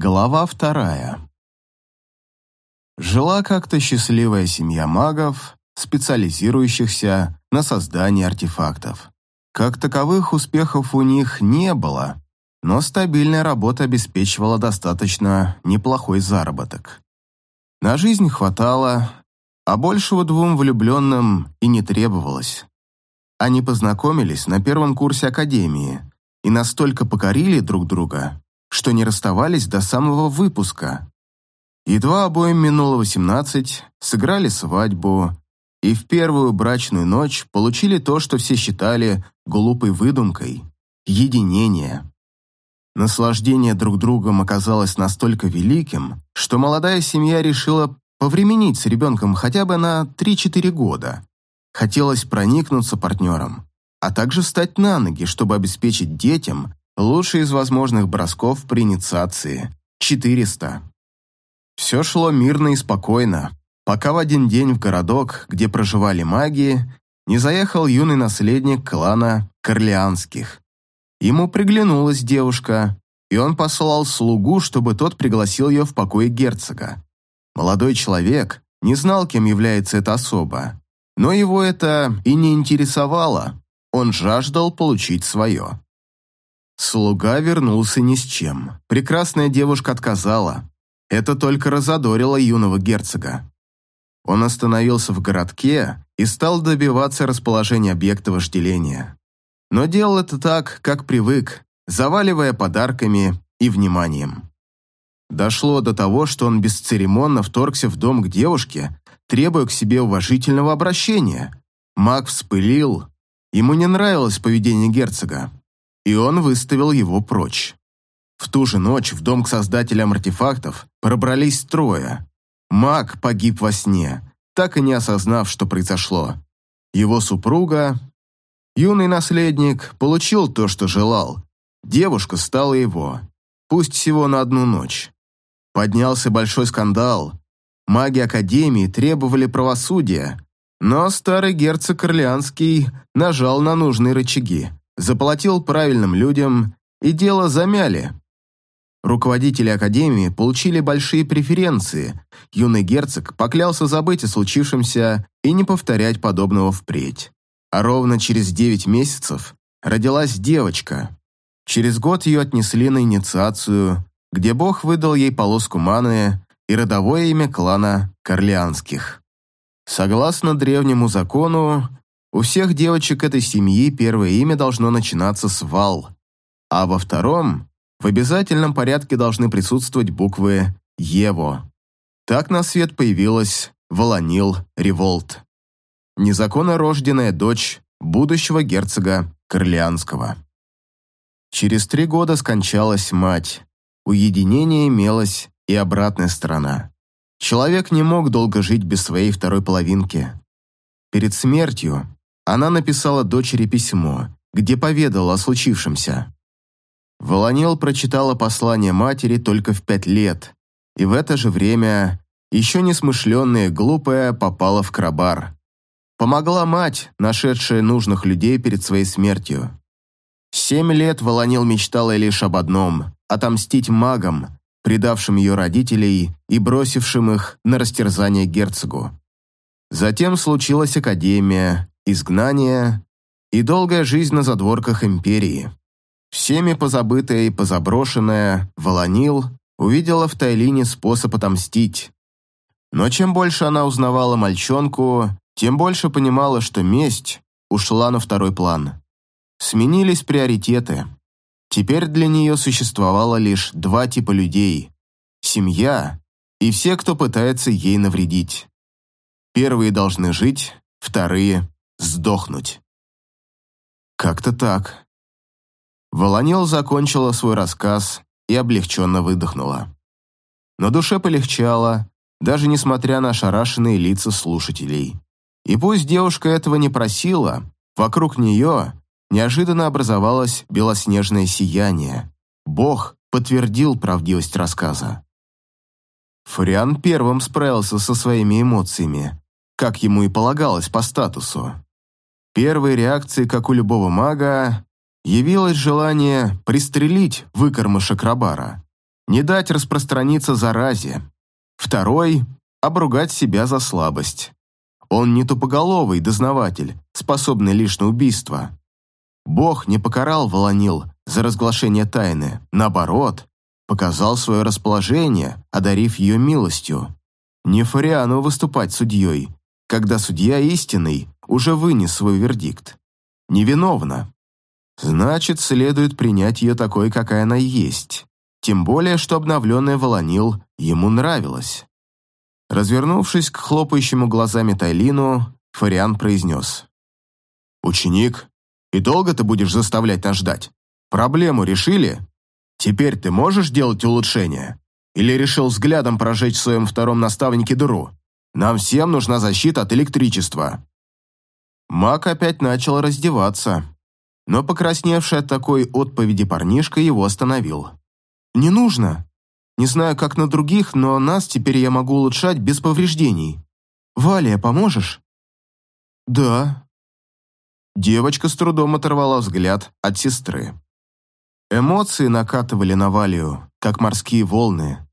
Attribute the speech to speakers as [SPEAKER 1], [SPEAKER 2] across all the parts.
[SPEAKER 1] Глава вторая. Жила как-то счастливая семья магов, специализирующихся на создании артефактов. Как таковых успехов у них не было, но стабильная работа обеспечивала достаточно неплохой заработок. На жизнь хватало, а большего двум влюбленным и не требовалось. Они познакомились на первом курсе академии и настолько покорили друг друга, что не расставались до самого выпуска. Едва обоим минуло 18, сыграли свадьбу и в первую брачную ночь получили то, что все считали глупой выдумкой – единение. Наслаждение друг другом оказалось настолько великим, что молодая семья решила повременить с ребенком хотя бы на 3-4 года. Хотелось проникнуться партнером, а также встать на ноги, чтобы обеспечить детям Лучший из возможных бросков при инициации – 400. Все шло мирно и спокойно, пока в один день в городок, где проживали маги, не заехал юный наследник клана Корлеанских. Ему приглянулась девушка, и он послал слугу, чтобы тот пригласил ее в покой герцога. Молодой человек не знал, кем является эта особа, но его это и не интересовало, он жаждал получить свое. Слуга вернулся ни с чем. Прекрасная девушка отказала. Это только разодорило юного герцога. Он остановился в городке и стал добиваться расположения объекта вожделения. Но делал это так, как привык, заваливая подарками и вниманием. Дошло до того, что он бесцеремонно вторгся в дом к девушке, требуя к себе уважительного обращения. Маг вспылил. Ему не нравилось поведение герцога и он выставил его прочь. В ту же ночь в дом к создателям артефактов пробрались трое. Маг погиб во сне, так и не осознав, что произошло. Его супруга, юный наследник, получил то, что желал. Девушка стала его, пусть всего на одну ночь. Поднялся большой скандал. Маги Академии требовали правосудия, но старый герцог Орлеанский нажал на нужные рычаги заплатил правильным людям, и дело замяли. Руководители Академии получили большие преференции. Юный герцог поклялся забыть о случившемся и не повторять подобного впредь. А ровно через девять месяцев родилась девочка. Через год ее отнесли на инициацию, где бог выдал ей полоску маны и родовое имя клана Корлеанских. Согласно древнему закону, у всех девочек этой семьи первое имя должно начинаться с «Вал», а во втором в обязательном порядке должны присутствовать буквы «Ево». Так на свет появилась Волонил Револт, незаконно рожденная дочь будущего герцога Корлеанского. Через три года скончалась мать. Уединение имелось и обратная сторона. Человек не мог долго жить без своей второй половинки. Перед смертью она написала дочери письмо, где поведала о случившемся. Волонел прочитала послание матери только в пять лет, и в это же время еще несмышленная и глупая попала в крабар. Помогла мать, нашедшая нужных людей перед своей смертью. Семь лет Волонил мечтала лишь об одном – отомстить магам, предавшим ее родителей и бросившим их на растерзание герцогу. Затем случилась академия, изгнание и долгая жизнь на задворках империи. Всеми позабытая и позаброшенная, Волонил увидела в Тайлине способ отомстить. Но чем больше она узнавала мальчонку, тем больше понимала, что месть ушла на второй план. Сменились приоритеты. Теперь для нее существовало лишь два типа людей – семья и все, кто пытается ей навредить. Первые должны жить, вторые сдохнуть. Как-то так. Волонел закончила свой рассказ и облегченно выдохнула. Но душе полегчало, даже несмотря на ошарашенные лица слушателей. И пусть девушка этого не просила, вокруг нее неожиданно образовалось белоснежное сияние. Бог подтвердил правдивость рассказа. Фуриан первым справился со своими эмоциями, как ему и полагалось по статусу. Первой реакцией, как у любого мага, явилось желание пристрелить выкормыша Крабара. не дать распространиться заразе. Второй – обругать себя за слабость. Он не тупоголовый дознаватель, способный лишь на убийство. Бог не покарал Волонил за разглашение тайны. Наоборот, показал свое расположение, одарив ее милостью. Не Фариану выступать судьей, когда судья истинный уже вынес свой вердикт. Невиновна. Значит, следует принять ее такой, какая она есть. Тем более, что обновленная Волонил ему нравилась. Развернувшись к хлопающему глазами Тайлину, Фариан произнес. «Ученик, и долго ты будешь заставлять нас ждать? Проблему решили? Теперь ты можешь делать улучшения? Или решил взглядом прожечь в своем втором наставнике дыру? Нам всем нужна защита от электричества». Маг опять начал раздеваться, но покрасневший от такой отповеди парнишка его остановил. «Не нужно. Не знаю, как на других, но нас теперь я могу улучшать без повреждений. Валия, поможешь?» «Да». Девочка с трудом оторвала взгляд от сестры. Эмоции накатывали на Валию, как морские волны,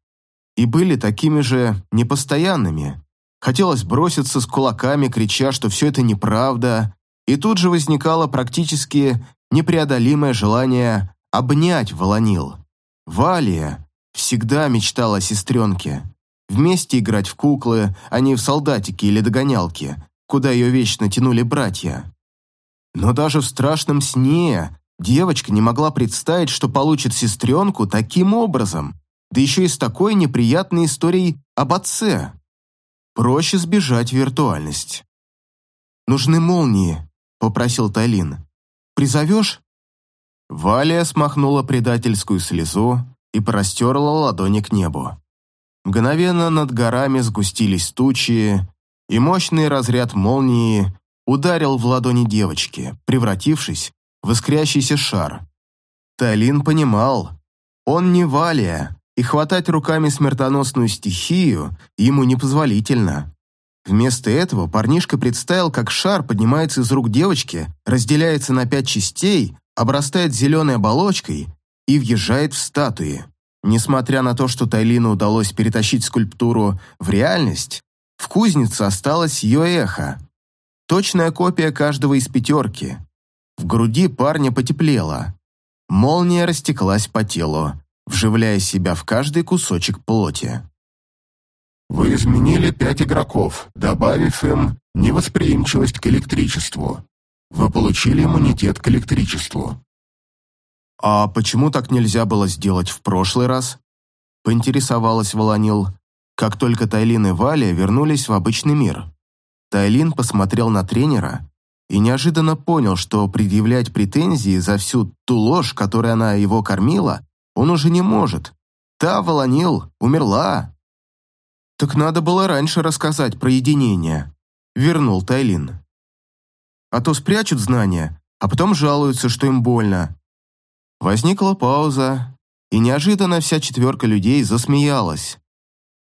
[SPEAKER 1] и были такими же непостоянными. Хотелось броситься с кулаками, крича, что все это неправда, и тут же возникало практически непреодолимое желание обнять Волонил. Валия всегда мечтала о сестренке. Вместе играть в куклы, а не в солдатики или догонялки, куда ее вечно тянули братья. Но даже в страшном сне девочка не могла представить, что получит сестренку таким образом, да еще и с такой неприятной историей об отце. Проще сбежать в виртуальность. «Нужны молнии», — попросил Тайлин. «Призовешь?» Валя смахнула предательскую слезу и простерла ладони к небу. Мгновенно над горами сгустились тучи, и мощный разряд молнии ударил в ладони девочки, превратившись в искрящийся шар. Тайлин понимал, он не Валия, и хватать руками смертоносную стихию ему непозволительно. Вместо этого парнишка представил, как шар поднимается из рук девочки, разделяется на пять частей, обрастает зеленой оболочкой и въезжает в статуи. Несмотря на то, что Тайлину удалось перетащить скульптуру в реальность, в кузнице осталось ее эхо. Точная копия каждого из пятерки. В груди парня потеплело. Молния растеклась по телу, вживляя себя в каждый кусочек плоти.
[SPEAKER 2] Вы изменили пять игроков, добавив им невосприимчивость к электричеству. Вы получили иммунитет к электричеству.
[SPEAKER 1] «А почему так нельзя было сделать в прошлый раз?» Поинтересовалась Волонил, как только Тайлин и Валя вернулись в обычный мир. Тайлин посмотрел на тренера и неожиданно понял, что предъявлять претензии за всю ту ложь, которой она его кормила, он уже не может. Та Волонил умерла. «Так надо было раньше рассказать про единение», — вернул Тайлин. «А то спрячут знания, а потом жалуются, что им больно». Возникла пауза, и неожиданно вся четверка людей засмеялась.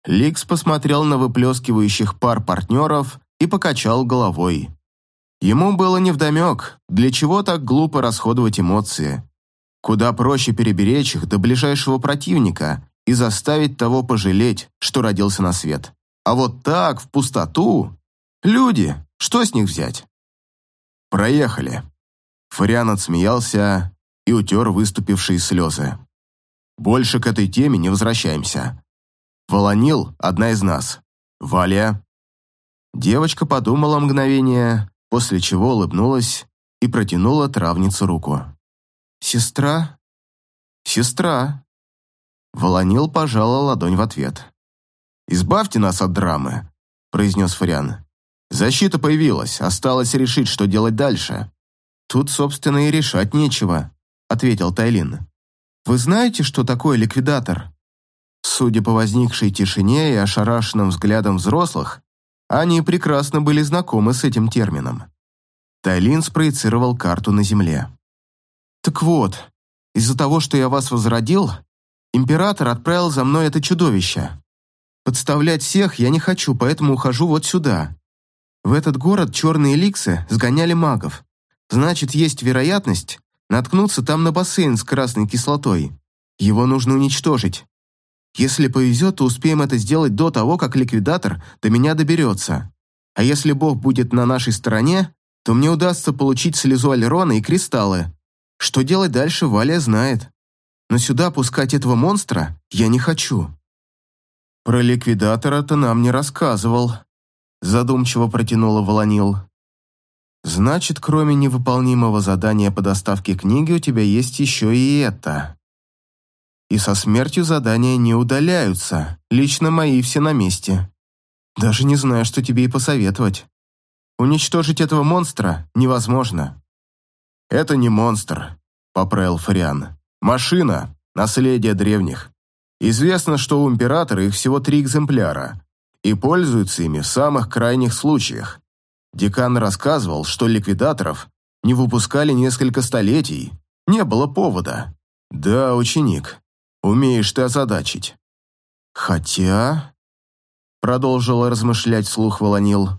[SPEAKER 1] Ликс посмотрел на выплескивающих пар партнеров и покачал головой. Ему было невдомек, для чего так глупо расходовать эмоции. Куда проще переберечь их до ближайшего противника и заставить того пожалеть, что родился на свет. А вот так, в пустоту... Люди, что с них взять? Проехали. Фариан отсмеялся и утер выступившие слезы. Больше к этой теме не возвращаемся. Волонил – одна из нас. Валя. Девочка подумала мгновение, после чего улыбнулась и протянула травницу руку. «Сестра?» «Сестра», Волонил пожала ладонь в ответ. «Избавьте нас от драмы», – произнес Фариан. «Защита появилась, осталось решить, что делать дальше». «Тут, собственно, и решать нечего», – ответил Тайлин. «Вы знаете, что такое ликвидатор?» Судя по возникшей тишине и ошарашенным взглядам взрослых, они прекрасно были знакомы с этим термином. Тайлин спроецировал карту на земле. «Так вот, из-за того, что я вас возродил, Император отправил за мной это чудовище. Подставлять всех я не хочу, поэтому ухожу вот сюда. В этот город черные ликсы сгоняли магов. Значит, есть вероятность наткнуться там на бассейн с красной кислотой. Его нужно уничтожить. Если повезет, то успеем это сделать до того, как ликвидатор до меня доберется. А если Бог будет на нашей стороне, то мне удастся получить слезу Алерона и кристаллы. Что делать дальше, Валя знает. Но сюда пускать этого монстра я не хочу. Про ликвидатора ты нам не рассказывал, задумчиво протянула Волонил. Значит, кроме невыполнимого задания по доставке книги, у тебя есть еще и это. И со смертью задания не удаляются. Лично мои все на месте. Даже не знаю, что тебе и посоветовать. Уничтожить этого монстра невозможно. Это не монстр, поправил Фариан. Машина, наследие древних. Известно, что у императора их всего три экземпляра, и пользуются ими в самых крайних случаях. Декан рассказывал, что ликвидаторов не выпускали несколько столетий, не было повода. Да, ученик, умеешь ты озадачить. Хотя, продолжила размышлять вслух Волонил,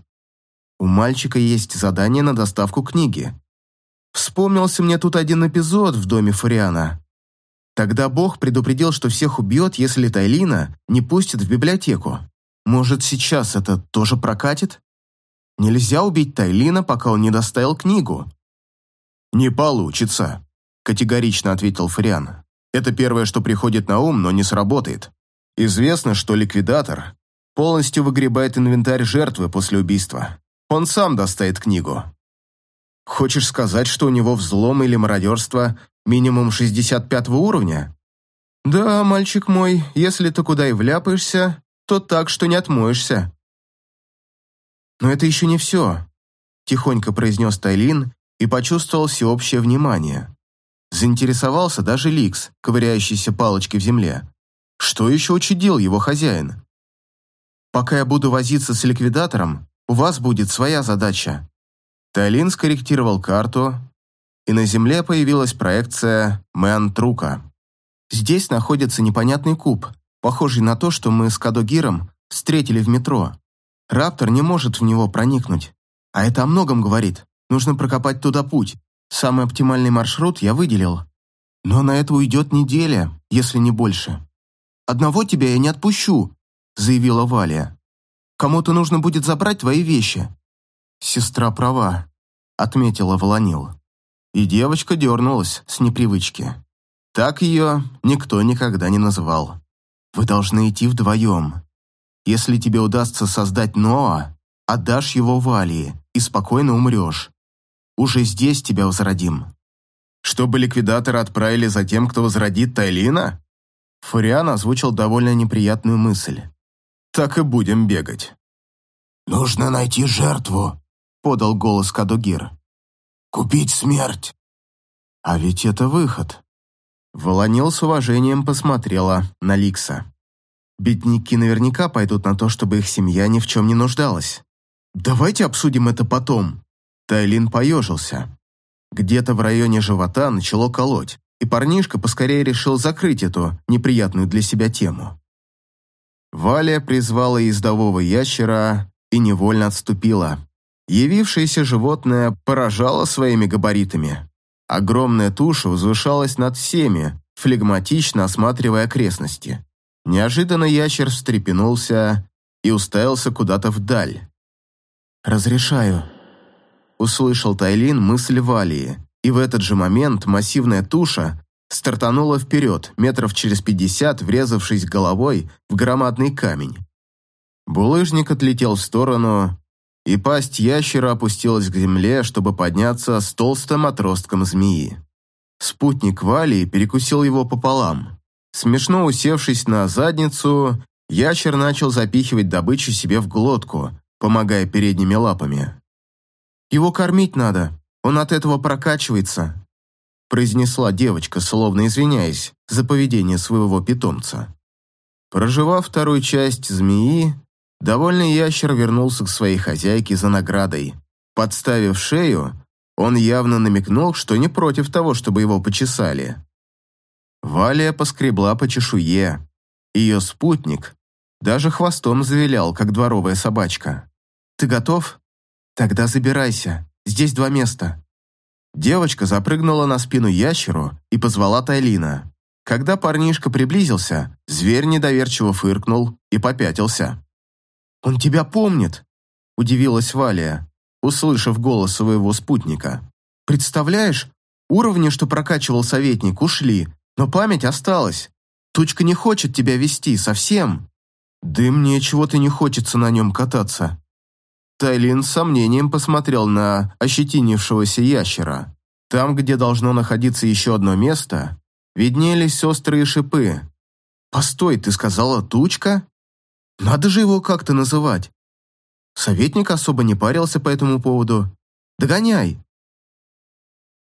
[SPEAKER 1] у мальчика есть задание на доставку книги. Вспомнился мне тут один эпизод в доме Фариана. Тогда Бог предупредил, что всех убьет, если Тайлина не пустит в библиотеку. Может, сейчас это тоже прокатит? Нельзя убить Тайлина, пока он не доставил книгу. «Не получится», — категорично ответил Фариан. «Это первое, что приходит на ум, но не сработает. Известно, что ликвидатор полностью выгребает инвентарь жертвы после убийства. Он сам доставит книгу. Хочешь сказать, что у него взлом или мародерство Минимум 65 уровня? Да, мальчик мой, если ты куда и вляпаешься, то так, что не отмоешься. Но это еще не все, тихонько произнес Тайлин и почувствовал всеобщее внимание. Заинтересовался даже Ликс, ковыряющийся палочкой в земле. Что еще учудил его хозяин? Пока я буду возиться с ликвидатором, у вас будет своя задача. Тайлин скорректировал карту, и на Земле появилась проекция Мэн-Трука. Здесь находится непонятный куб, похожий на то, что мы с Кадогиром встретили в метро. Раптор не может в него проникнуть. А это о многом говорит. Нужно прокопать туда путь. Самый оптимальный маршрут я выделил. Но на это уйдет неделя, если не больше. «Одного тебя я не отпущу», — заявила Валя. «Кому-то нужно будет забрать твои вещи». «Сестра права», — отметила Волонил и девочка дернулась с непривычки. Так ее никто никогда не называл. Вы должны идти вдвоем. Если тебе удастся создать Ноа, отдашь его Валии и спокойно умрешь. Уже здесь тебя возродим. Чтобы ликвидаторы отправили за тем, кто возродит Тайлина? Фуриан озвучил довольно неприятную мысль. Так и будем бегать.
[SPEAKER 2] «Нужно найти жертву», — подал голос Кадугир. Купить смерть!»
[SPEAKER 1] «А ведь это выход!» Волонил с уважением посмотрела на Ликса. «Бедняки наверняка пойдут на то, чтобы их семья ни в чем не нуждалась. Давайте обсудим это потом!» Тайлин поежился. Где-то в районе живота начало колоть, и парнишка поскорее решил закрыть эту неприятную для себя тему. Валя призвала ездового ящера и невольно отступила. Явившееся животное поражало своими габаритами. Огромная туша возвышалась над всеми, флегматично осматривая окрестности. Неожиданно ящер встрепенулся и уставился куда-то вдаль. «Разрешаю», — услышал Тайлин мысль Валии, и в этот же момент массивная туша стартанула вперед, метров через пятьдесят, врезавшись головой в громадный камень. Булыжник отлетел в сторону, и пасть ящера опустилась к земле, чтобы подняться с толстым отростком змеи. Спутник Вали перекусил его пополам. Смешно усевшись на задницу, ящер начал запихивать добычу себе в глотку, помогая передними лапами. «Его кормить надо, он от этого прокачивается», произнесла девочка, словно извиняясь за поведение своего питомца. Проживав вторую часть змеи, Довольный ящер вернулся к своей хозяйке за наградой. Подставив шею, он явно намекнул, что не против того, чтобы его почесали. Валия поскребла по чешуе. Ее спутник даже хвостом завилял, как дворовая собачка. «Ты готов? Тогда забирайся. Здесь два места». Девочка запрыгнула на спину ящеру и позвала Тайлина. Когда парнишка приблизился, зверь недоверчиво фыркнул и попятился. «Он тебя помнит», — удивилась Валия, услышав голос своего спутника. «Представляешь, уровни, что прокачивал советник, ушли, но память осталась. Тучка не хочет тебя вести совсем». «Да мне чего-то не хочется на нем кататься». Тайлин с сомнением посмотрел на ощетинившегося ящера. Там, где должно находиться еще одно место, виднелись острые шипы. «Постой, ты сказала тучка? Надо же его как-то называть». Советник особо не парился по этому поводу. «Догоняй!»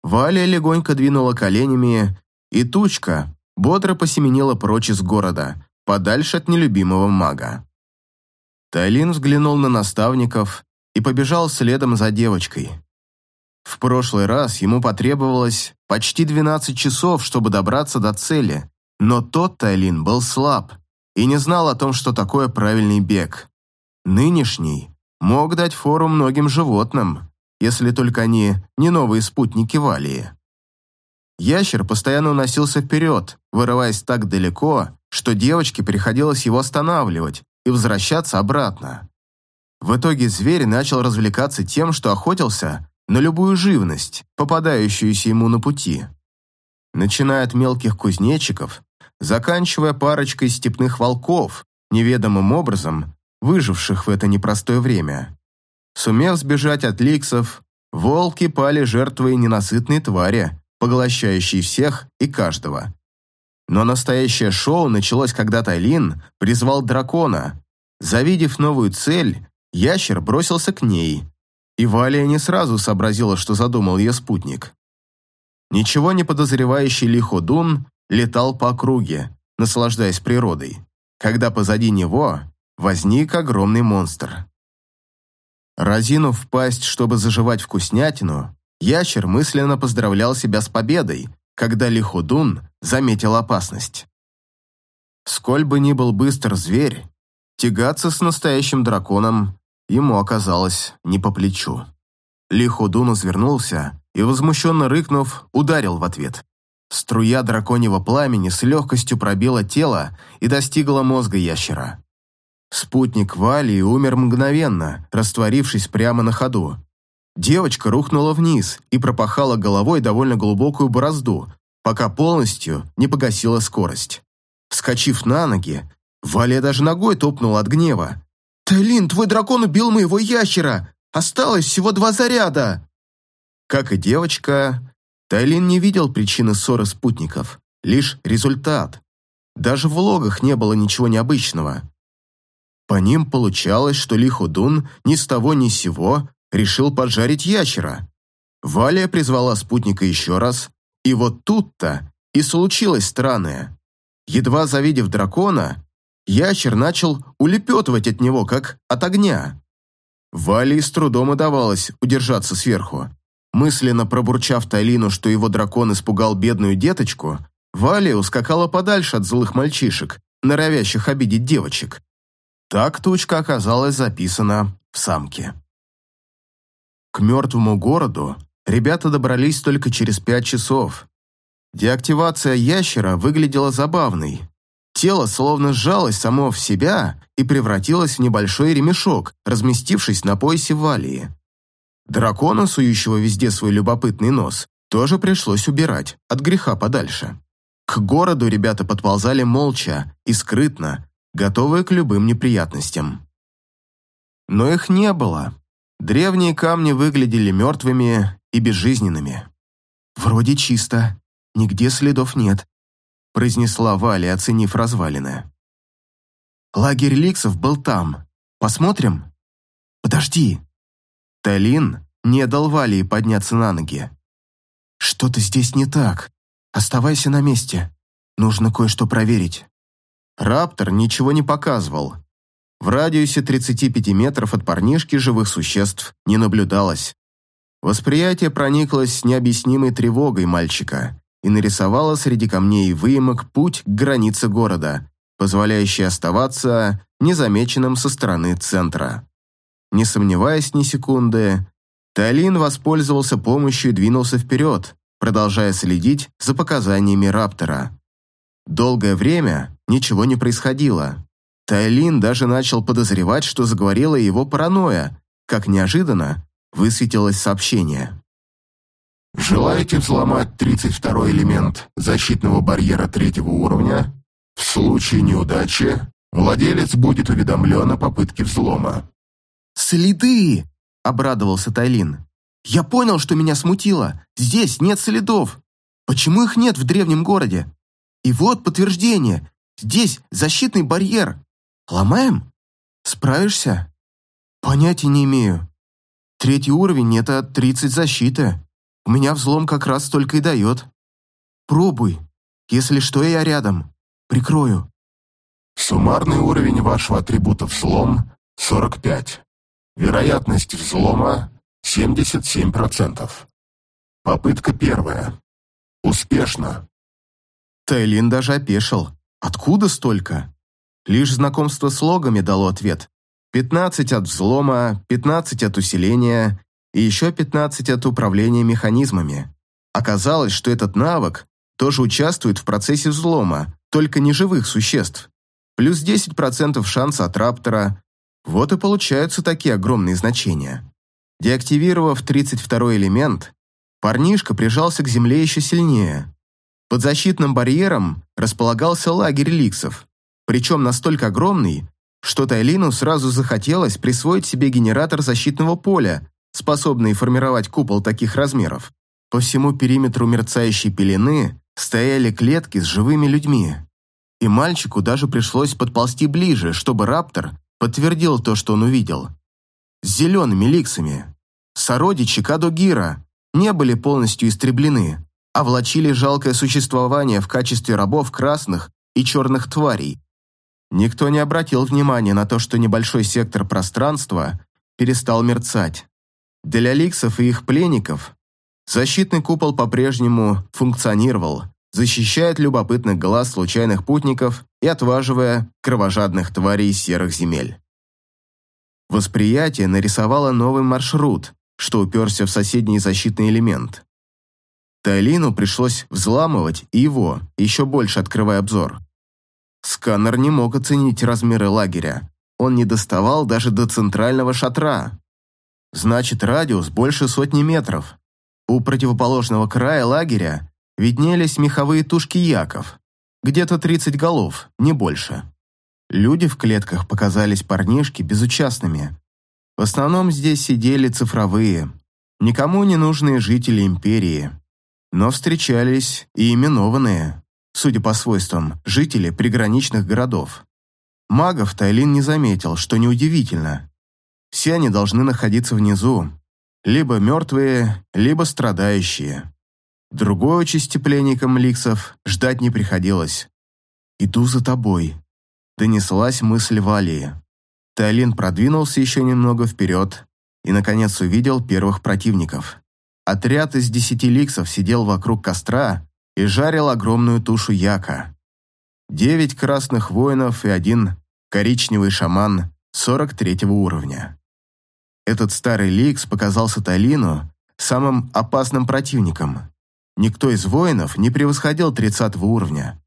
[SPEAKER 1] Валя легонько двинула коленями, и тучка бодро посеменила прочь из города, подальше от нелюбимого мага. Тайлин взглянул на наставников и побежал следом за девочкой. В прошлый раз ему потребовалось почти 12 часов, чтобы добраться до цели, но тот Тайлин был слаб и не знал о том, что такое правильный бег. Нынешний мог дать фору многим животным, если только они не новые спутники Валии. Ящер постоянно уносился вперед, вырываясь так далеко, что девочке приходилось его останавливать и возвращаться обратно. В итоге зверь начал развлекаться тем, что охотился на любую живность, попадающуюся ему на пути. Начиная от мелких кузнечиков, заканчивая парочкой степных волков, неведомым образом выживших в это непростое время. Сумев сбежать от ликсов, волки пали жертвой ненасытной твари, поглощающей всех и каждого. Но настоящее шоу началось, когда Тайлин призвал дракона. Завидев новую цель, ящер бросился к ней, и Валия не сразу сообразила, что задумал ее спутник. Ничего не подозревающий Лиходун летал по округе, наслаждаясь природой, когда позади него возник огромный монстр. Разинув пасть, чтобы заживать вкуснятину, ящер мысленно поздравлял себя с победой, когда Лиходун заметил опасность. Сколь бы ни был быстр зверь, тягаться с настоящим драконом ему оказалось не по плечу. Лиходун извернулся и, возмущенно рыкнув, ударил в ответ. Струя драконьего пламени с легкостью пробила тело и достигла мозга ящера. Спутник Вали умер мгновенно, растворившись прямо на ходу. Девочка рухнула вниз и пропахала головой довольно глубокую борозду, пока полностью не погасила скорость. Вскочив на ноги, Валя даже ногой топнула от гнева. «Тайлин, твой дракон убил моего ящера! Осталось всего два заряда!» Как и девочка, Тайлин не видел причины ссоры спутников, лишь результат. Даже в логах не было ничего необычного. По ним получалось, что Лиходун ни с того ни с сего решил поджарить ящера. Валия призвала спутника еще раз, и вот тут-то и случилось странное. Едва завидев дракона, ящер начал улепетывать от него, как от огня. Валии с трудом удавалось удержаться сверху. Мысленно пробурчав Тайлину, что его дракон испугал бедную деточку, Валия ускакала подальше от злых мальчишек, норовящих обидеть девочек. Так тучка оказалась записана в самке. К мертвому городу ребята добрались только через пять часов. Деактивация ящера выглядела забавной. Тело словно сжалось само в себя и превратилось в небольшой ремешок, разместившись на поясе Валии. Дракона, сующего везде свой любопытный нос, тоже пришлось убирать, от греха подальше. К городу ребята подползали молча и скрытно, готовые к любым неприятностям. Но их не было. Древние камни выглядели мертвыми и безжизненными. «Вроде чисто, нигде следов нет», — произнесла Валя, оценив развалины. «Лагерь ликсов был там. Посмотрим?» «Подожди!» Талин не дал Валии подняться на ноги. «Что-то здесь не так. Оставайся на месте. Нужно кое-что проверить». Раптор ничего не показывал. В радиусе 35 метров от парнишки живых существ не наблюдалось. Восприятие прониклось необъяснимой тревогой мальчика и нарисовало среди камней и выемок путь к границе города, позволяющий оставаться незамеченным со стороны центра. Не сомневаясь ни секунды, Талин воспользовался помощью и двинулся вперед, продолжая следить за показаниями Раптора. Долгое время ничего не происходило. Тайлин даже начал подозревать, что заговорила его паранойя, как неожиданно высветилось сообщение.
[SPEAKER 2] Желаете взломать 32-й элемент защитного барьера третьего уровня? В случае неудачи владелец будет уведомлен о попытке взлома.
[SPEAKER 1] «Следы!» — обрадовался Тайлин. «Я понял, что меня смутило. Здесь нет следов. Почему их нет в древнем городе? И вот подтверждение. Здесь защитный барьер. Ломаем? Справишься? Понятия не имею. Третий уровень — это 30 защиты. У меня взлом как раз только и дает. Пробуй. Если что, я рядом. Прикрою.
[SPEAKER 2] Суммарный уровень вашего атрибута взлом — 45. Вероятность взлома — 77%. Попытка первая. Успешно.
[SPEAKER 1] Тайлин даже опешил. Откуда столько? Лишь знакомство с логами дало ответ. 15 от взлома, 15 от усиления и еще 15 от управления механизмами. Оказалось, что этот навык тоже участвует в процессе взлома, только не живых существ. Плюс 10% шанса от раптора. Вот и получаются такие огромные значения. Деактивировав 32 элемент, парнишка прижался к земле еще сильнее. Под защитным барьером располагался лагерь ликсов, причем настолько огромный, что Тайлину сразу захотелось присвоить себе генератор защитного поля, способный формировать купол таких размеров. По всему периметру мерцающей пелены стояли клетки с живыми людьми. И мальчику даже пришлось подползти ближе, чтобы раптор подтвердил то, что он увидел. С зелеными ликсами. Сородичи Кадогира не были полностью истреблены, а влачили жалкое существование в качестве рабов красных и черных тварей. Никто не обратил внимания на то, что небольшой сектор пространства перестал мерцать. Для ликсов и их пленников защитный купол по-прежнему функционировал, защищая от любопытных глаз случайных путников и отваживая кровожадных тварей серых земель. Восприятие нарисовало новый маршрут, что уперся в соседний защитный элемент. Тайлину пришлось взламывать и его, еще больше открывая обзор. Сканер не мог оценить размеры лагеря. Он не доставал даже до центрального шатра. Значит, радиус больше сотни метров. У противоположного края лагеря виднелись меховые тушки яков. Где-то 30 голов, не больше. Люди в клетках показались парнишки безучастными. В основном здесь сидели цифровые, никому не нужные жители империи. Но встречались и именованные, судя по свойствам, жители приграничных городов. Магов Тайлин не заметил, что неудивительно. Все они должны находиться внизу, либо мертвые, либо страдающие. Другой участи пленникам ликсов ждать не приходилось. «Иду за тобой», — донеслась мысль Валии. Тайлин продвинулся еще немного вперед и, наконец, увидел первых противников. Отряд из десяти ликсов сидел вокруг костра и жарил огромную тушу яка. Девять красных воинов и один коричневый шаман 43 уровня. Этот старый ликс показался Талину самым опасным противником. Никто из воинов не превосходил 30 уровня.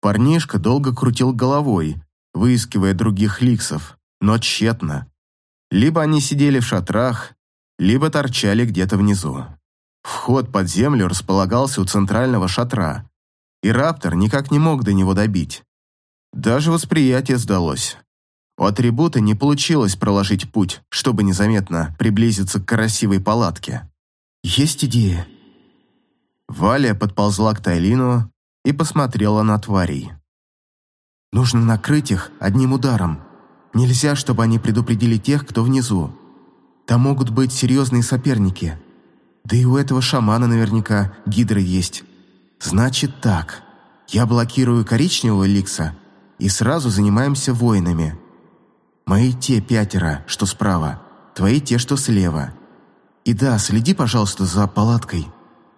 [SPEAKER 1] Парнишка долго крутил головой, выискивая других ликсов, но тщетно. Либо они сидели в шатрах, либо торчали где-то внизу. Вход под землю располагался у центрального шатра, и Раптор никак не мог до него добить. Даже восприятие сдалось. У атрибута не получилось проложить путь, чтобы незаметно приблизиться к красивой палатке. «Есть идея?» Валя подползла к Тайлину и посмотрела на тварей. «Нужно накрыть их одним ударом. Нельзя, чтобы они предупредили тех, кто внизу. Там могут быть серьезные соперники. Да и у этого шамана наверняка гидры есть. Значит так. Я блокирую коричневого ликса и сразу занимаемся воинами. Мои те пятеро, что справа, твои те, что слева. И да, следи, пожалуйста, за палаткой.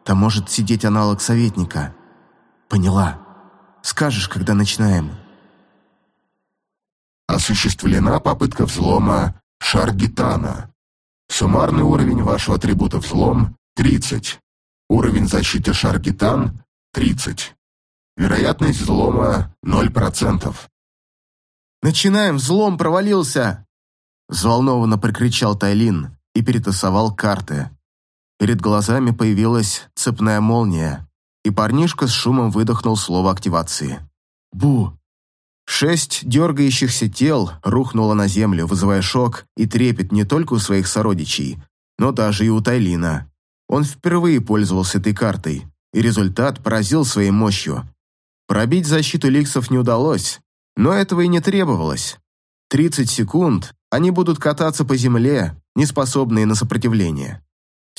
[SPEAKER 1] Там может сидеть аналог советника. Поняла. Скажешь, когда начинаем.
[SPEAKER 2] Осуществлена попытка взлома Шаргитана. Суммарный уровень вашего атрибута взлом – 30. Уровень защиты Шаргитан – 30. Вероятность взлома 0%.
[SPEAKER 1] «Начинаем, взлом провалился!» Взволнованно прикричал Тайлин и перетасовал карты. Перед глазами появилась цепная молния, и парнишка с шумом выдохнул слово активации. «Бу!» Шесть дергающихся тел рухнуло на землю, вызывая шок и трепет не только у своих сородичей, но даже и у Тайлина. Он впервые пользовался этой картой, и результат поразил своей мощью. Пробить защиту ликсов не удалось, но этого и не требовалось. 30 секунд они будут кататься по земле, не способные на сопротивление.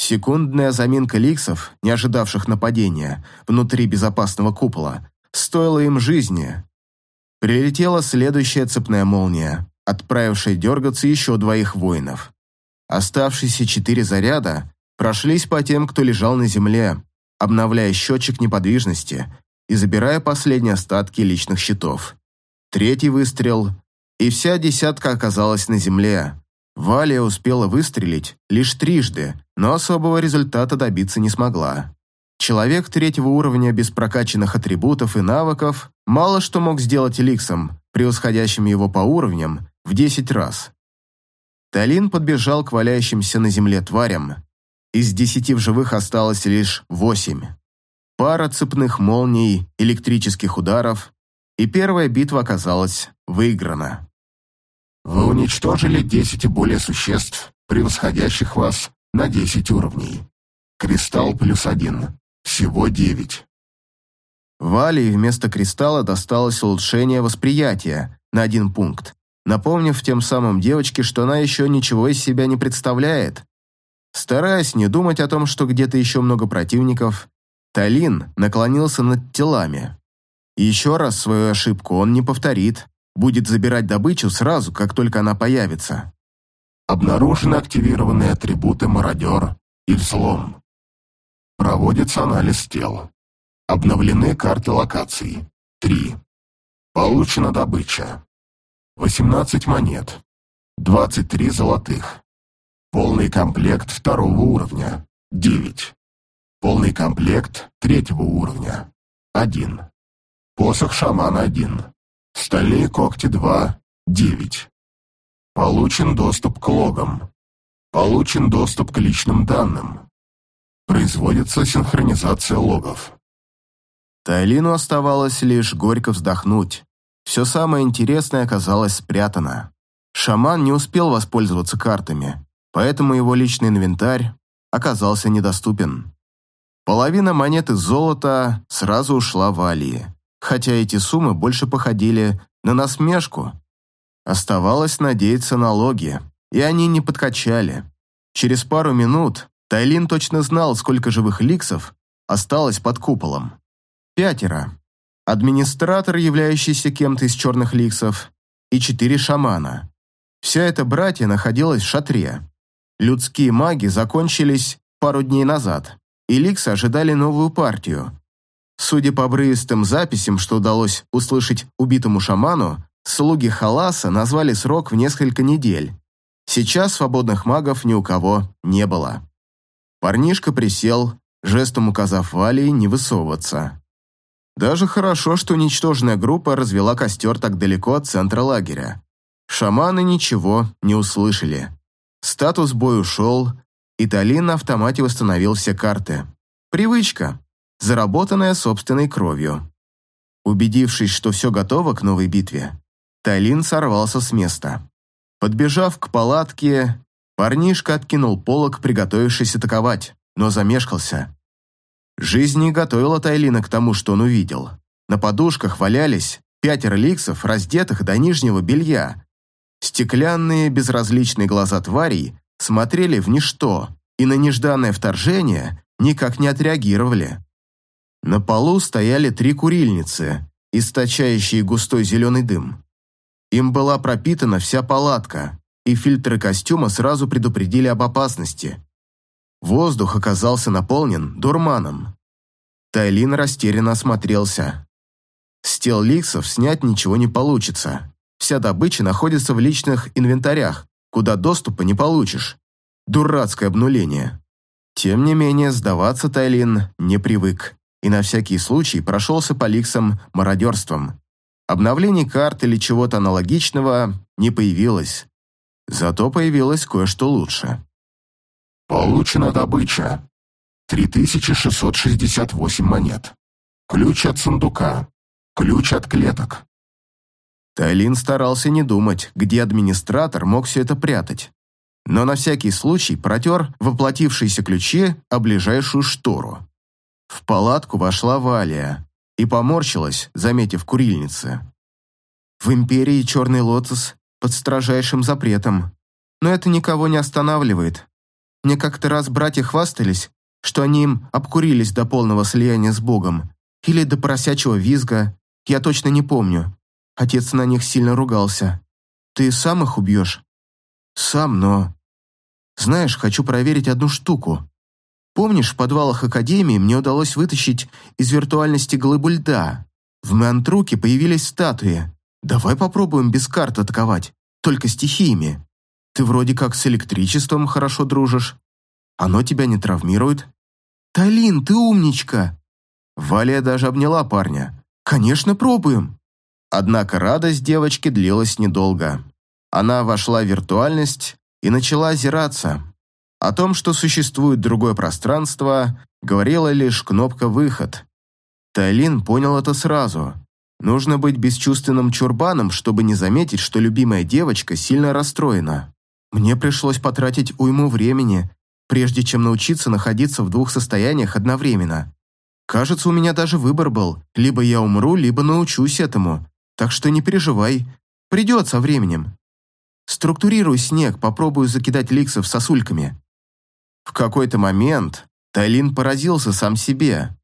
[SPEAKER 1] Секундная заминка ликсов, не ожидавших нападения, внутри безопасного купола, стоила им жизни, Прилетела следующая цепная молния, отправившая дергаться еще двоих воинов. Оставшиеся четыре заряда прошлись по тем, кто лежал на земле, обновляя счетчик неподвижности и забирая последние остатки личных щитов. Третий выстрел, и вся десятка оказалась на земле. Валия успела выстрелить лишь трижды, но особого результата добиться не смогла. Человек третьего уровня без прокачанных атрибутов и навыков мало что мог сделать Ликсом, превосходящим его по уровням в 10 раз. Талин подбежал к валяющимся на земле тварям. Из десяти в живых осталось лишь восемь. Пара цепных молний, электрических ударов, и первая битва оказалась выиграна.
[SPEAKER 2] Вы уничтожили 10 и более существ, превосходящих вас на 10 уровней. Кристалл плюс один. Всего девять.
[SPEAKER 1] Вали вместо кристалла досталось улучшение восприятия на один пункт, напомнив тем самым девочке, что она еще ничего из себя не представляет. Стараясь не думать о том, что где-то еще много противников, Талин наклонился над телами. еще раз свою ошибку он не повторит, будет забирать добычу сразу, как только она появится.
[SPEAKER 2] Обнаружены активированные атрибуты «Мародер» и «Взлом». Проводится анализ тел. Обновлены карты локаций. 3. Получена добыча. 18 монет. 23 золотых. Полный комплект второго уровня. 9. Полный комплект третьего уровня. 1. Посох шамана 1. Стальные когти 2. 9. Получен доступ к логам. Получен доступ к личным данным. Производится синхронизация логов.
[SPEAKER 1] Тайлину оставалось лишь горько вздохнуть. Все самое интересное оказалось спрятано. Шаман не успел воспользоваться картами, поэтому его личный инвентарь оказался недоступен. Половина монеты золота сразу ушла в Алии, хотя эти суммы больше походили на насмешку. Оставалось надеяться на логи, и они не подкачали. Через пару минут Тайлин точно знал, сколько живых ликсов осталось под куполом. Пятеро. Администратор, являющийся кем-то из черных ликсов, и четыре шамана. Вся эта братья находилась в шатре. Людские маги закончились пару дней назад, и ликсы ожидали новую партию. Судя по обрывистым записям, что удалось услышать убитому шаману, слуги Халаса назвали срок в несколько недель. Сейчас свободных магов ни у кого не было. Парнишка присел, жестом указав Валии не высовываться. Даже хорошо, что уничтоженная группа развела костер так далеко от центра лагеря. Шаманы ничего не услышали. Статус бой ушел, и Талин на автомате восстановил все карты. Привычка, заработанная собственной кровью. Убедившись, что все готово к новой битве, Тайлин сорвался с места. Подбежав к палатке, Парнишка откинул полог, приготовившись атаковать, но замешкался. Жизнь не готовила Тайлина к тому, что он увидел. На подушках валялись пятеро ликсов, раздетых до нижнего белья. Стеклянные безразличные глаза тварей смотрели в ничто и на нежданное вторжение никак не отреагировали. На полу стояли три курильницы, источающие густой зеленый дым. Им была пропитана вся палатка, и фильтры костюма сразу предупредили об опасности. Воздух оказался наполнен дурманом. Тайлин растерянно осмотрелся. С тел ликсов снять ничего не получится. Вся добыча находится в личных инвентарях, куда доступа не получишь. Дурацкое обнуление. Тем не менее, сдаваться Тайлин не привык. И на всякий случай прошелся по ликсам мародерством. Обновлений карт или чего-то аналогичного не появилось. Зато появилось кое-что лучше.
[SPEAKER 2] Получена добыча. 3668 монет. Ключ от сундука. Ключ от клеток.
[SPEAKER 1] Тайлин старался не думать, где администратор мог все это прятать. Но на всякий случай протер воплотившиеся ключи о ближайшую штору. В палатку вошла Валия и поморщилась, заметив курильницы. В Империи Черный Лотос под строжайшим запретом, но это никого не останавливает. Мне как-то раз братья хвастались, что они им обкурились до полного слияния с Богом или до поросячьего визга, я точно не помню. Отец на них сильно ругался. Ты сам их убьешь? Сам, но... Знаешь, хочу проверить одну штуку. Помнишь, в подвалах Академии мне удалось вытащить из виртуальности глыбу льда? В Мантруке появились статуи. Давай попробуем без карт атаковать, только стихиями. Ты вроде как с электричеством хорошо дружишь. Оно тебя не травмирует. Талин, ты умничка. Валя даже обняла парня. Конечно, пробуем. Однако радость девочки длилась недолго. Она вошла в виртуальность и начала озираться. О том, что существует другое пространство, говорила лишь кнопка «Выход». Тайлин понял это сразу. Нужно быть бесчувственным чурбаном, чтобы не заметить, что любимая девочка сильно расстроена. Мне пришлось потратить уйму времени, прежде чем научиться находиться в двух состояниях одновременно. Кажется, у меня даже выбор был. Либо я умру, либо научусь этому. Так что не переживай. Придет временем. Структурируй снег, попробую закидать ликсов сосульками. В какой-то момент Тайлин поразился сам себе.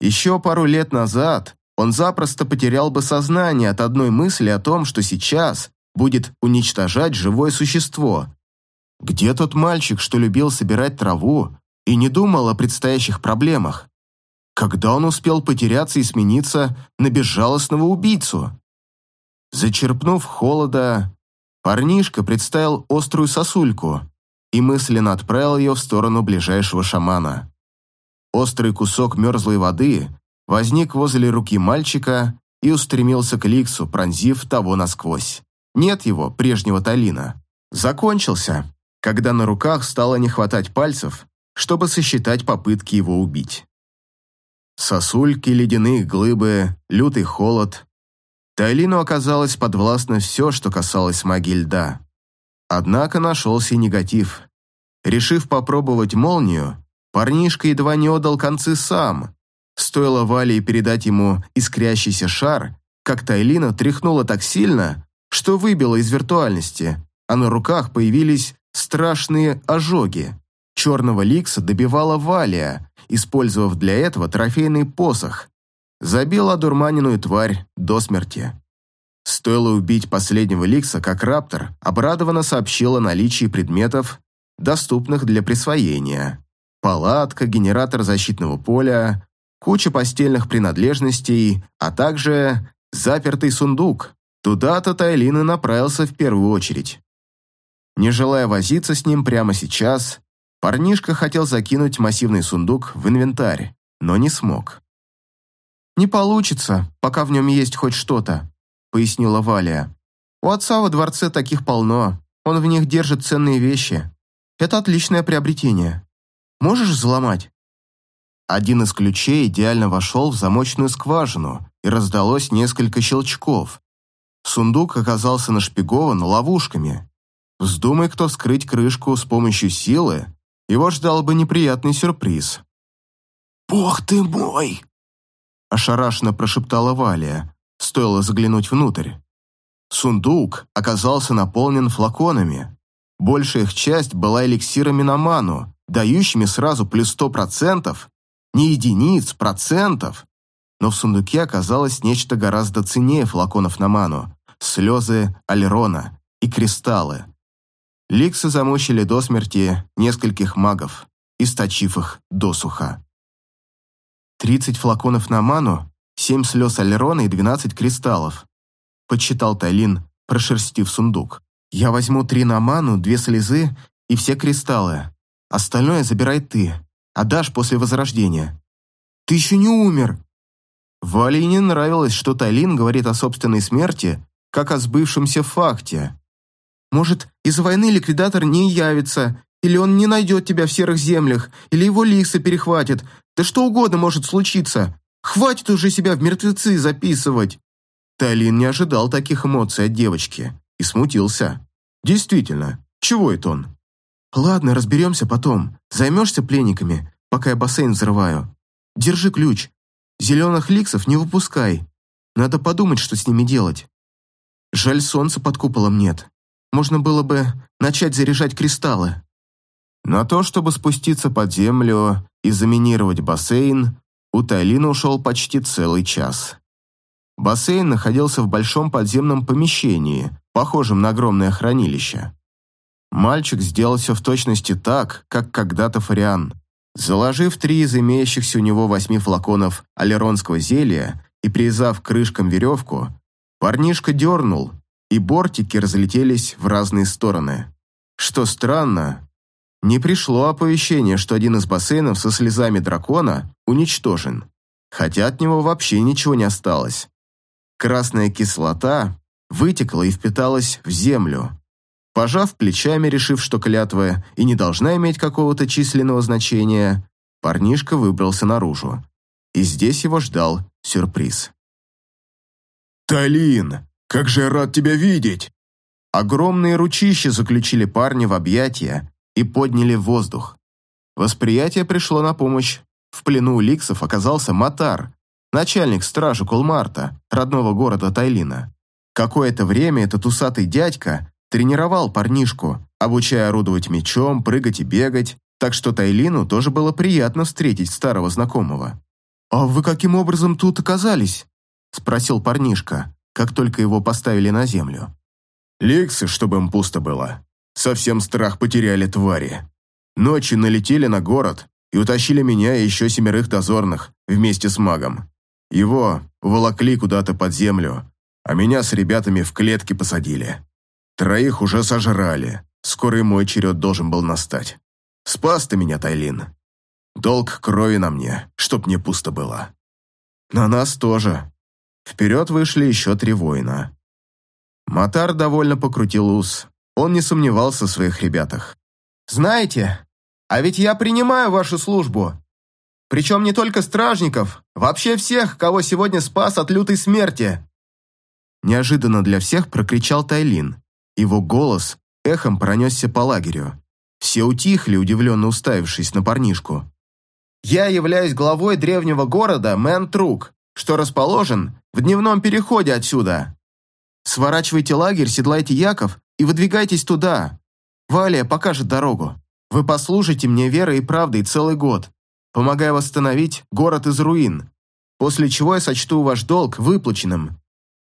[SPEAKER 1] Еще пару лет назад он запросто потерял бы сознание от одной мысли о том, что сейчас будет уничтожать живое существо. Где тот мальчик, что любил собирать траву и не думал о предстоящих проблемах? Когда он успел потеряться и смениться на безжалостного убийцу? Зачерпнув холода, парнишка представил острую сосульку и мысленно отправил ее в сторону ближайшего шамана. Острый кусок мерзлой воды возник возле руки мальчика и устремился к Ликсу, пронзив того насквозь. Нет его, прежнего Талина. Закончился, когда на руках стало не хватать пальцев, чтобы сосчитать попытки его убить. Сосульки, ледяные глыбы, лютый холод. Тайлину оказалось подвластно все, что касалось магии льда. Однако нашелся негатив. Решив попробовать молнию, парнишка едва не отдал концы сам. Стоило Вале передать ему искрящийся шар, как Тайлина тряхнула так сильно, что выбило из виртуальности, а на руках появились страшные ожоги. Черного ликса добивала Валия, использовав для этого трофейный посох. Забила дурманенную тварь до смерти. Стоило убить последнего ликса, как Раптор обрадованно сообщил о наличии предметов, доступных для присвоения. Палатка, генератор защитного поля, куча постельных принадлежностей, а также запертый сундук, Туда-то Тайлин и направился в первую очередь. Не желая возиться с ним прямо сейчас, парнишка хотел закинуть массивный сундук в инвентарь, но не смог. «Не получится, пока в нем есть хоть что-то», — пояснила Валя. «У отца во дворце таких полно, он в них держит ценные вещи. Это отличное приобретение. Можешь взломать?» Один из ключей идеально вошел в замочную скважину, и раздалось несколько щелчков, Сундук оказался нашпигован ловушками. Вздумай кто вскрыть крышку с помощью силы, его ждал бы неприятный сюрприз.
[SPEAKER 2] «Бог ты мой!»
[SPEAKER 1] Ошарашенно прошептала Валия, стоило заглянуть внутрь. Сундук оказался наполнен флаконами. Большая их часть была эликсирами на ману, дающими сразу плюс сто процентов, не единиц, процентов но в сундуке оказалось нечто гораздо ценнее флаконов на ману – слезы Алерона и кристаллы. Ликсы замучили до смерти нескольких магов, источив их досуха. Тридцать флаконов на ману, семь слез Алерона и двенадцать кристаллов. Подсчитал Тайлин, прошерстив сундук. Я возьму три на ману, две слезы и все кристаллы. Остальное забирай ты. Отдашь после возрождения. Ты еще не умер!» Вале не нравилось, что Тайлин говорит о собственной смерти, как о сбывшемся факте. «Может, из-за войны ликвидатор не явится, или он не найдет тебя в серых землях, или его лисы перехватит. Да что угодно может случиться. Хватит уже себя в мертвецы записывать!» Тайлин не ожидал таких эмоций от девочки и смутился. «Действительно, чего это он?» «Ладно, разберемся потом. Займешься пленниками, пока я бассейн взрываю. Держи ключ. Зеленых ликсов не выпускай. Надо подумать, что с ними делать. Жаль, солнца под куполом нет. Можно было бы начать заряжать кристаллы.
[SPEAKER 2] На то, чтобы спуститься под землю и заминировать бассейн, у Тайлина ушел почти целый час. Бассейн находился в большом подземном помещении, похожем на огромное хранилище. Мальчик сделал все в точности так, как когда-то Фариан. Заложив три из имеющихся у него восьми флаконов алеронского зелья и привязав крышкам веревку, парнишка дернул, и бортики разлетелись в разные стороны. Что странно, не пришло оповещение, что один из бассейнов со слезами дракона уничтожен, хотя от него вообще ничего не осталось. Красная кислота вытекла и впиталась в землю, Пожав плечами, решив, что клятва и не должна иметь какого-то численного значения, парнишка выбрался наружу. И здесь его ждал сюрприз.
[SPEAKER 3] «Талин, как же я рад тебя видеть!»
[SPEAKER 1] Огромные ручища заключили парня в объятия и подняли в воздух. Восприятие пришло на помощь. В плену у ликсов оказался Матар, начальник стражи Кулмарта, родного города Тайлина. Какое-то время этот усатый дядька Тренировал парнишку, обучая орудовать мечом, прыгать и бегать, так что Тайлину тоже было приятно встретить старого знакомого. «А вы каким образом тут оказались?» – спросил парнишка, как только его поставили на землю.
[SPEAKER 3] «Ликсы, чтобы им пусто было. Совсем страх потеряли твари. Ночью налетели на город и утащили меня и еще семерых дозорных вместе с магом. Его волокли куда-то под землю, а меня с ребятами в клетки посадили. Троих уже сожрали. Скоро и мой черед должен был настать. Спас ты меня, Тайлин. Долг крови на мне, чтоб не пусто было.
[SPEAKER 1] На нас тоже. Вперед вышли еще три воина. Матар довольно покрутил ус. Он не сомневался в своих ребятах. «Знаете, а ведь я принимаю вашу службу. Причем не только стражников, вообще всех, кого сегодня спас от лютой смерти!» Неожиданно для всех прокричал Тайлин, его голос эхом пронесся по лагерю. Все утихли, удивленно уставившись на парнишку. «Я являюсь главой древнего города Мэнтрук, что расположен в дневном переходе отсюда. Сворачивайте лагерь, седлайте Яков и выдвигайтесь туда. Валия покажет дорогу. Вы послужите мне верой и правдой целый год, помогая восстановить город из руин, после чего я сочту ваш долг выплаченным.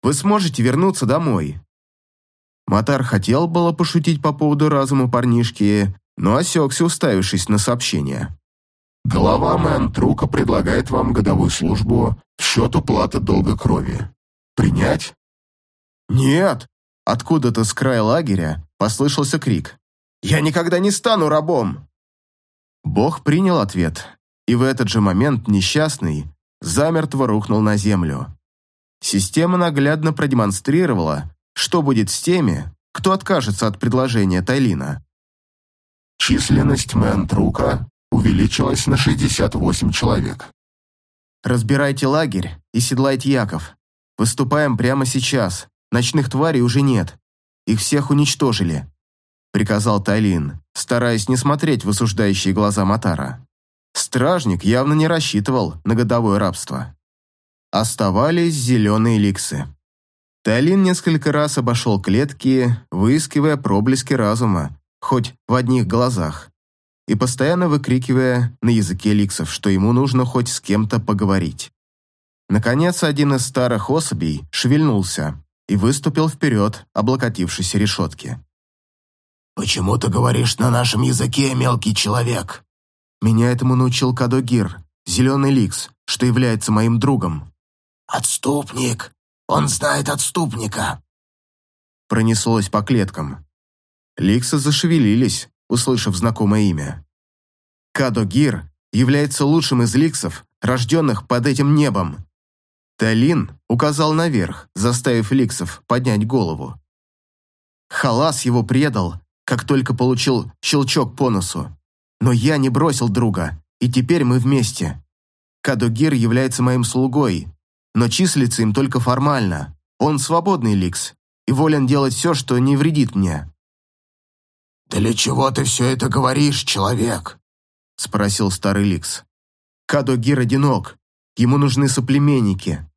[SPEAKER 1] Вы сможете вернуться домой. Матар хотел было пошутить по поводу разума парнишки, но осекся, уставившись на сообщение.
[SPEAKER 2] Глава Мэн-Трука предлагает вам годовую службу в счет уплаты долга крови. Принять?
[SPEAKER 1] Нет! Откуда-то с края лагеря послышался крик. «Я никогда не стану рабом!» Бог принял ответ, и в этот же момент несчастный замертво рухнул на землю. Система наглядно продемонстрировала, что будет с теми, кто откажется от предложения Тайлина?
[SPEAKER 2] Численность Мэн-Трука увеличилась на 68 человек.
[SPEAKER 1] Разбирайте лагерь и седлайте Яков. Выступаем прямо сейчас. Ночных тварей уже нет. Их всех уничтожили», — приказал Тайлин, стараясь не смотреть в осуждающие глаза Матара. Стражник явно не рассчитывал на годовое рабство. Оставались зеленые ликсы. Талин несколько раз обошел клетки, выискивая проблески разума, хоть в одних глазах, и постоянно выкрикивая на языке ликсов, что ему нужно хоть с кем-то поговорить. Наконец, один из старых особей шевельнулся и выступил вперед, облокотившись решетки.
[SPEAKER 4] «Почему ты говоришь на нашем языке, мелкий человек?»
[SPEAKER 1] Меня этому научил Кадогир, зеленый ликс, что является моим другом.
[SPEAKER 4] «Отступник! Он знает отступника!»
[SPEAKER 1] Пронеслось по клеткам. Ликсы зашевелились, услышав знакомое имя. Кадо Гир является лучшим из ликсов, рожденных под этим небом. Талин указал наверх, заставив ликсов поднять голову. Халас его предал, как только получил щелчок по носу. Но я не бросил друга, и теперь мы вместе. Кадогир является моим слугой, но числится им только формально. Он свободный ликс и волен делать все, что не вредит мне.
[SPEAKER 4] «Для чего ты все это говоришь, человек?»
[SPEAKER 1] — спросил старый ликс. «Кадогир одинок, ему нужны соплеменники.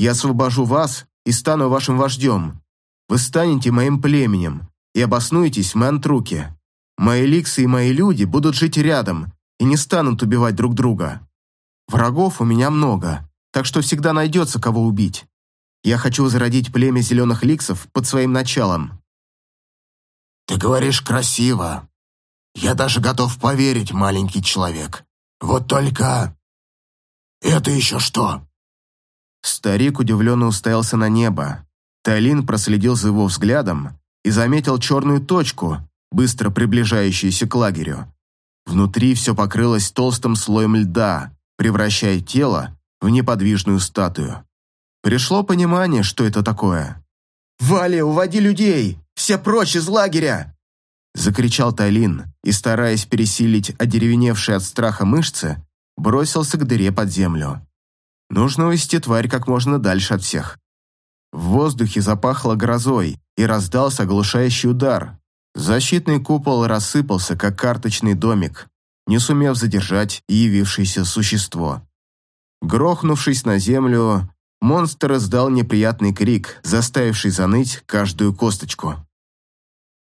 [SPEAKER 1] Я освобожу вас и стану вашим вождем. Вы станете моим племенем и обоснуетесь в Мантруке. Мои ликсы и мои люди будут жить рядом и не станут убивать друг друга. Врагов у меня много, так что всегда найдется, кого убить. Я хочу возродить племя зеленых ликсов под своим началом.
[SPEAKER 4] Ты говоришь красиво. Я даже готов поверить, маленький человек. Вот только... Это еще что?
[SPEAKER 1] Старик удивленно уставился на небо. Тайлин проследил за его взглядом и заметил черную точку, быстро приближающуюся к лагерю. Внутри все покрылось толстым слоем льда, превращая тело в неподвижную статую. Пришло понимание, что это такое. «Валя, уводи людей! Все прочь из лагеря!» Закричал Тайлин и, стараясь пересилить одеревеневшие от страха мышцы, бросился к дыре под землю. Нужно увести тварь как можно дальше от всех. В воздухе запахло грозой, и раздался оглушающий удар. Защитный купол рассыпался, как карточный домик, не сумев задержать явившееся существо. Грохнувшись на землю, монстр издал неприятный крик, заставивший заныть каждую косточку.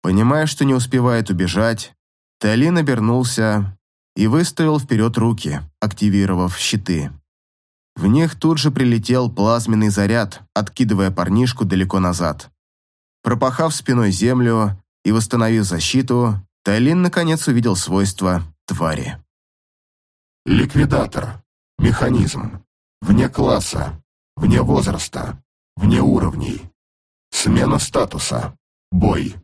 [SPEAKER 1] Понимая, что не успевает убежать, Талин обернулся и выставил вперед руки, активировав щиты. В них тут же прилетел плазменный заряд, откидывая парнишку далеко назад. Пропахав спиной землю и восстановив защиту, Тайлин наконец увидел свойства твари.
[SPEAKER 5] Ликвидатор. Механизм. Вне класса. Вне возраста. Вне уровней. Смена статуса. Бой.